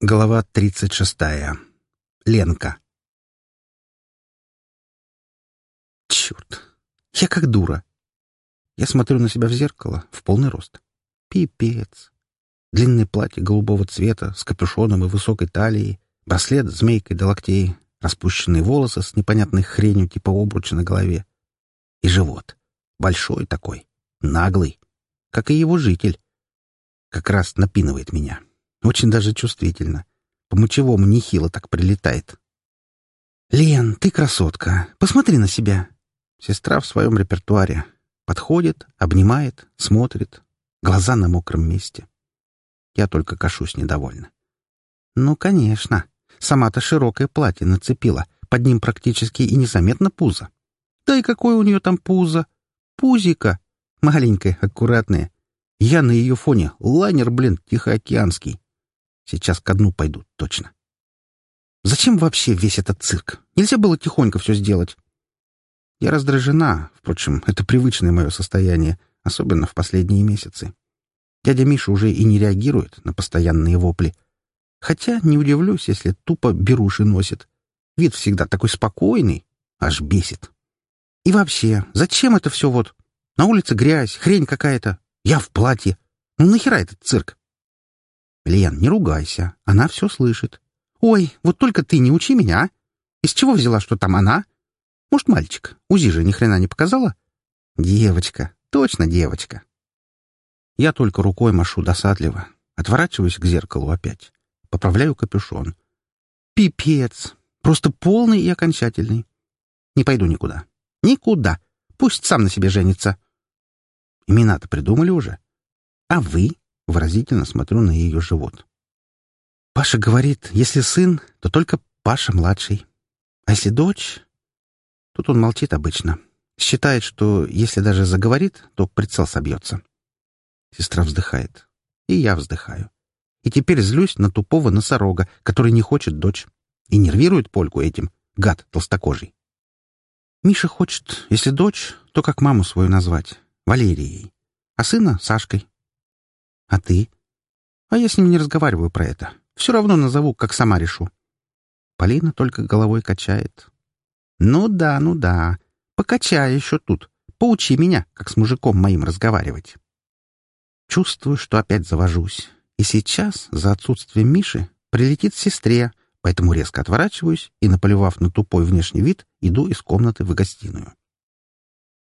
Глава тридцать шестая. Ленка. Черт! Я как дура. Я смотрю на себя в зеркало в полный рост. Пипец. Длинное платье голубого цвета с капюшоном и высокой талией, браслет с змейкой до локтей, распущенные волосы с непонятной хренью типа обруча на голове. И живот. Большой такой, наглый, как и его житель. Как раз напинывает меня. Очень даже чувствительно. По мочевому нехило так прилетает. «Лен, ты красотка. Посмотри на себя». Сестра в своем репертуаре. Подходит, обнимает, смотрит. Глаза на мокром месте. Я только кашусь недовольно. «Ну, конечно. Сама-то широкое платье нацепила. Под ним практически и незаметно пузо. Да и какое у нее там пузо? Пузика. Маленькое, аккуратное. Я на ее фоне лайнер, блин, тихоокеанский. Сейчас ко дну пойдут, точно. Зачем вообще весь этот цирк? Нельзя было тихонько все сделать. Я раздражена, впрочем, это привычное мое состояние, особенно в последние месяцы. Дядя Миша уже и не реагирует на постоянные вопли. Хотя не удивлюсь, если тупо беруши носит. Вид всегда такой спокойный, аж бесит. И вообще, зачем это все вот? На улице грязь, хрень какая-то. Я в платье. Ну нахера этот цирк? Лен, не ругайся. Она все слышит. Ой, вот только ты не учи меня, а? Из чего взяла, что там она? Может, мальчик? УЗИ же ни хрена не показала? Девочка. Точно девочка. Я только рукой машу досадливо. Отворачиваюсь к зеркалу опять. Поправляю капюшон. Пипец. Просто полный и окончательный. Не пойду никуда. Никуда. Пусть сам на себе женится. Имена-то придумали уже. А вы? Выразительно смотрю на ее живот. Паша говорит, если сын, то только Паша-младший. А если дочь? Тут он молчит обычно. Считает, что если даже заговорит, то прицел собьется. Сестра вздыхает. И я вздыхаю. И теперь злюсь на тупого носорога, который не хочет дочь. И нервирует Польку этим, гад толстокожий. Миша хочет, если дочь, то как маму свою назвать, Валерией, а сына — Сашкой. А ты? А я с ним не разговариваю про это. Все равно назову, как сама решу. Полина только головой качает. Ну да, ну да. Покачай еще тут. Поучи меня, как с мужиком моим разговаривать. Чувствую, что опять завожусь. И сейчас, за отсутствием Миши, прилетит сестре, поэтому резко отворачиваюсь и, наплевав на тупой внешний вид, иду из комнаты в гостиную.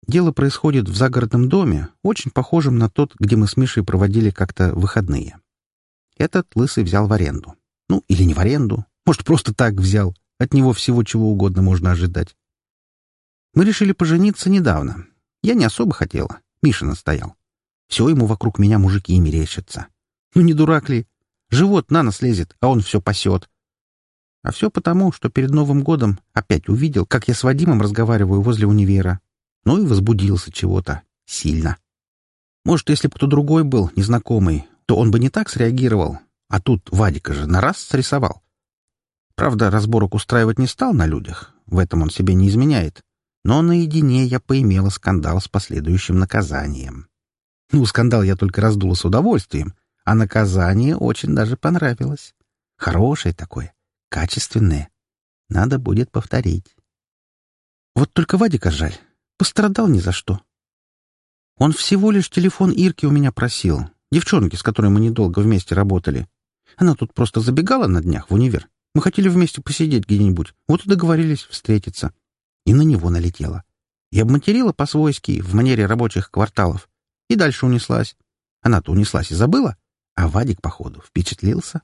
Дело происходит в загородном доме, очень похожем на тот, где мы с Мишей проводили как-то выходные. Этот лысый взял в аренду. Ну, или не в аренду. Может, просто так взял. От него всего чего угодно можно ожидать. Мы решили пожениться недавно. Я не особо хотела. Миша настоял. Все ему вокруг меня мужики и мерещатся. Ну, не дурак ли? Живот на нас лезет, а он все пасет. А все потому, что перед Новым годом опять увидел, как я с Вадимом разговариваю возле универа но и возбудился чего-то. Сильно. Может, если бы кто другой был, незнакомый, то он бы не так среагировал. А тут Вадика же на раз срисовал. Правда, разборок устраивать не стал на людях. В этом он себе не изменяет. Но наедине я поимела скандал с последующим наказанием. Ну, скандал я только раздула с удовольствием, а наказание очень даже понравилось. Хорошее такое, качественное. Надо будет повторить. Вот только Вадика жаль. Пострадал ни за что. Он всего лишь телефон Ирки у меня просил, девчонки, с которой мы недолго вместе работали. Она тут просто забегала на днях в универ. Мы хотели вместе посидеть где-нибудь, вот и договорились встретиться. И на него налетела. И обматерила по-свойски, в манере рабочих кварталов. И дальше унеслась. Она-то унеслась и забыла, а Вадик, походу, впечатлился.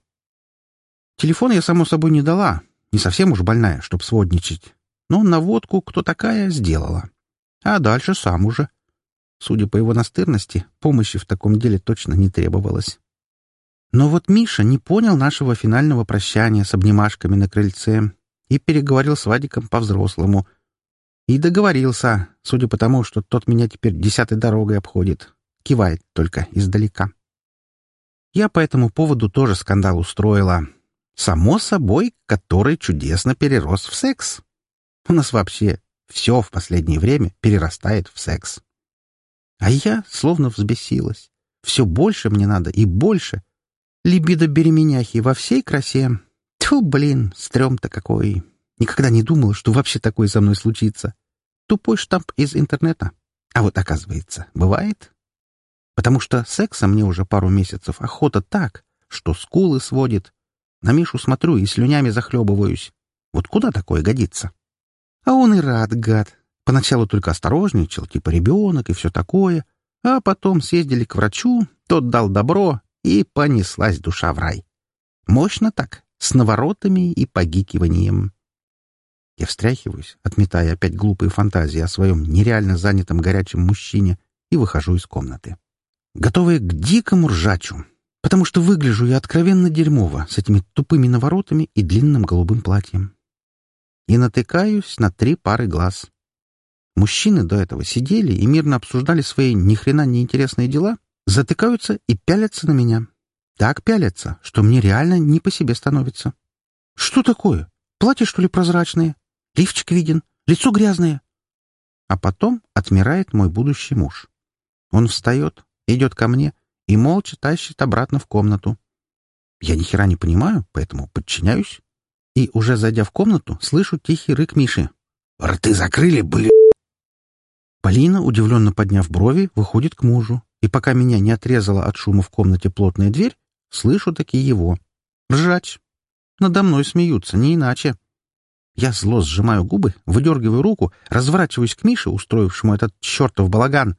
Телефон я, само собой, не дала. Не совсем уж больная, чтоб сводничать. Но наводку, кто такая, сделала. А дальше сам уже. Судя по его настырности, помощи в таком деле точно не требовалось. Но вот Миша не понял нашего финального прощания с обнимашками на крыльце и переговорил с Вадиком по-взрослому. И договорился, судя по тому, что тот меня теперь десятой дорогой обходит. Кивает только издалека. Я по этому поводу тоже скандал устроила. Само собой, который чудесно перерос в секс. У нас вообще все в последнее время перерастает в секс. А я словно взбесилась. Все больше мне надо и больше. Либидо беременяхи во всей красе. Тьфу, блин, стрём-то какой. Никогда не думала, что вообще такое со мной случится. Тупой штамп из интернета. А вот оказывается, бывает. Потому что секса мне уже пару месяцев охота так, что скулы сводит. На Мишу смотрю и слюнями захлебываюсь. Вот куда такое годится? А он и рад, гад. Поначалу только осторожничал, типа ребенок и все такое. А потом съездили к врачу, тот дал добро, и понеслась душа в рай. Мощно так, с наворотами и погикиванием. Я встряхиваюсь, отметая опять глупые фантазии о своем нереально занятом горячем мужчине, и выхожу из комнаты. Готовая к дикому ржачу, потому что выгляжу я откровенно дерьмово с этими тупыми наворотами и длинным голубым платьем. И натыкаюсь на три пары глаз. Мужчины до этого сидели и мирно обсуждали свои ни хрена неинтересные дела, затыкаются и пялятся на меня. Так пялятся, что мне реально не по себе становится. Что такое? Платье, что ли, прозрачное? Лифчик виден? Лицо грязное? А потом отмирает мой будущий муж. Он встает, идет ко мне и молча тащит обратно в комнату. Я ни хера не понимаю, поэтому подчиняюсь. И, уже зайдя в комнату, слышу тихий рык Миши. «Рты закрыли, блин!» Полина, удивленно подняв брови, выходит к мужу, и пока меня не отрезала от шума в комнате плотная дверь, слышу таки его. Ржач. Надо мной смеются, не иначе. Я зло сжимаю губы, выдергиваю руку, разворачиваюсь к Мише, устроившему этот чертов балаган.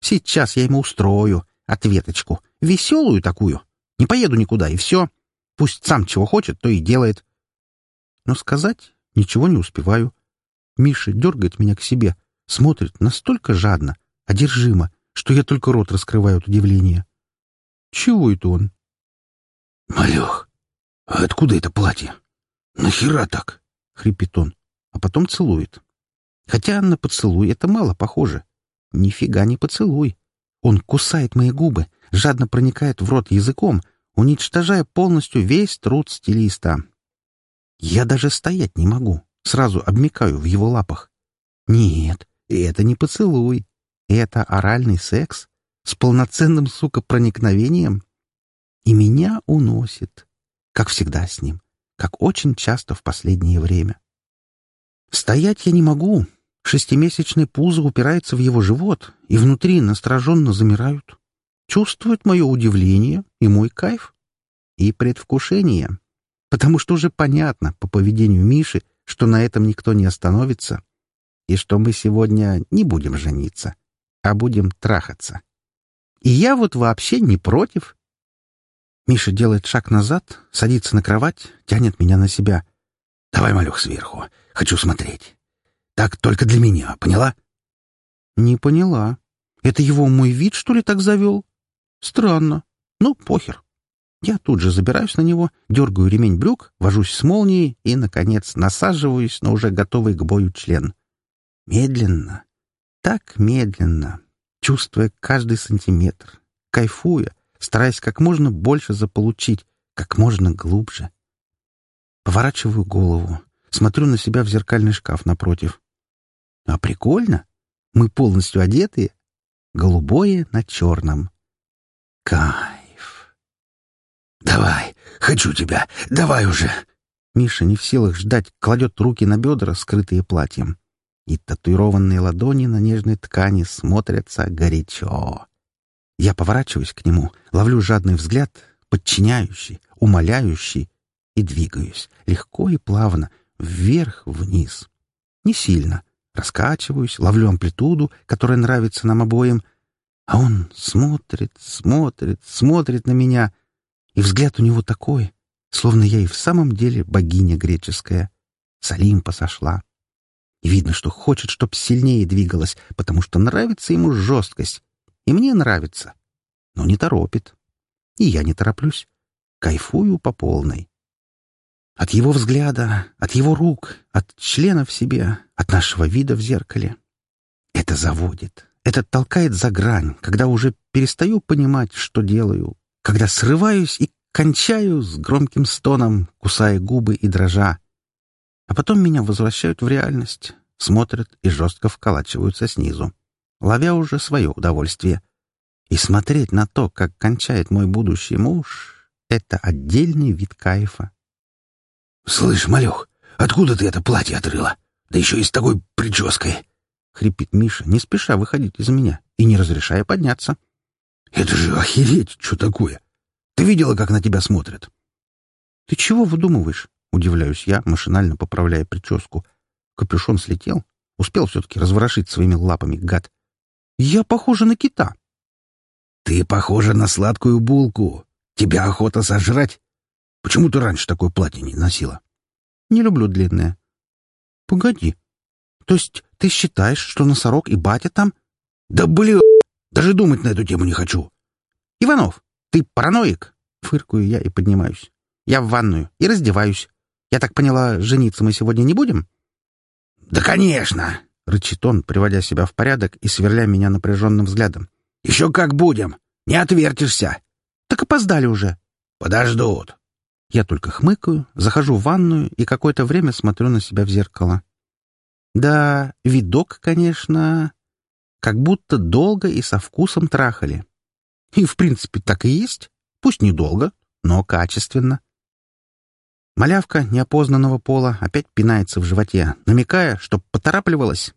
Сейчас я ему устрою ответочку. Веселую такую. Не поеду никуда, и все. Пусть сам чего хочет, то и делает. Но сказать ничего не успеваю. Миша дергает меня к себе, смотрит настолько жадно, одержимо, что я только рот раскрываю от удивления. Чего это он? — Малех, а откуда это платье? Нахера так? — хрипит он, а потом целует. Хотя на поцелуй это мало похоже. Нифига не поцелуй. Он кусает мои губы, жадно проникает в рот языком, уничтожая полностью весь труд стилиста. Я даже стоять не могу, сразу обмикаю в его лапах. Нет, это не поцелуй. Это оральный секс с полноценным, сука, проникновением. И меня уносит, как всегда с ним, как очень часто в последнее время. Стоять я не могу. Шестимесячный пузо упирается в его живот, и внутри настороженно замирают. Чувствует мое удивление и мой кайф. И предвкушение. Потому что уже понятно по поведению Миши, что на этом никто не остановится, и что мы сегодня не будем жениться а будем трахаться. И я вот вообще не против. Миша делает шаг назад, садится на кровать, тянет меня на себя. «Давай, малюх, сверху. Хочу смотреть. Так только для меня, поняла?» «Не поняла. Это его мой вид, что ли, так завел? Странно. Ну, похер. Я тут же забираюсь на него, дергаю ремень брюк, вожусь с молнией и, наконец, насаживаюсь на уже готовый к бою член. Медленно, так медленно, чувствуя каждый сантиметр, кайфуя, стараясь как можно больше заполучить, как можно глубже. Поворачиваю голову, смотрю на себя в зеркальный шкаф напротив. А прикольно. Мы полностью одетые. Голубое на черном. Кайф. «Давай, хочу тебя, давай уже!» Миша не в силах ждать, кладет руки на бедра, скрытые платьем и татуированные ладони на нежной ткани смотрятся горячо. Я поворачиваюсь к нему, ловлю жадный взгляд, подчиняющий, умоляющий, и двигаюсь, легко и плавно, вверх-вниз. Не сильно. Раскачиваюсь, ловлю амплитуду, которая нравится нам обоим, а он смотрит, смотрит, смотрит на меня, и взгляд у него такой, словно я и в самом деле богиня греческая. С Олимпа сошла. Видно, что хочет, чтоб сильнее двигалась, потому что нравится ему жесткость. И мне нравится. Но не торопит. И я не тороплюсь. Кайфую по полной. От его взгляда, от его рук, от члена в себе, от нашего вида в зеркале. Это заводит. Это толкает за грань, когда уже перестаю понимать, что делаю, когда срываюсь и кончаю с громким стоном, кусая губы и дрожа, а потом меня возвращают в реальность, смотрят и жестко вколачиваются снизу, ловя уже свое удовольствие. И смотреть на то, как кончает мой будущий муж, Это отдельный вид кайфа. «Слышь, малюх, откуда ты это платье отрыла? Да еще и с такой прической!» — хрипит Миша, не спеша выходить из меня и не разрешая подняться. «Это же охереть, что такое! Ты видела, как на тебя смотрят?» «Ты чего выдумываешь?» — удивляюсь я, машинально поправляя прическу. Капюшон слетел. Успел все-таки разворошить своими лапами, гад. «Я похожа на кита». «Ты похожа на сладкую булку. Тебя охота сожрать. Почему ты раньше такое платье не носила?» «Не люблю длинное». «Погоди. То есть ты считаешь, что носорог и батя там?» «Да блин, даже думать на эту тему не хочу». «Иванов, ты параноик?» Фыркую я и поднимаюсь. «Я в ванную и раздеваюсь. Я так поняла, жениться мы сегодня не будем?» «Да, конечно!» — рычит он, приводя себя в порядок и сверля меня напряженным взглядом. «Еще как будем! Не отвертишься!» «Так опоздали уже!» «Подождут!» Я только хмыкаю, захожу в ванную и какое-то время смотрю на себя в зеркало. Да, видок, конечно, как будто долго и со вкусом трахали. И, в принципе, так и есть. Пусть недолго, но качественно. Малявка неопознанного пола опять пинается в животе, намекая, чтоб поторапливалась.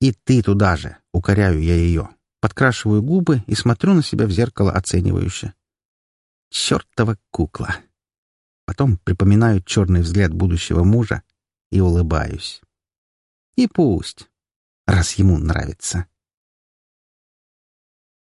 И ты туда же, укоряю я ее, подкрашиваю губы и смотрю на себя в зеркало оценивающе. Чертова кукла. Потом припоминаю черный взгляд будущего мужа и улыбаюсь. И пусть, раз ему нравится.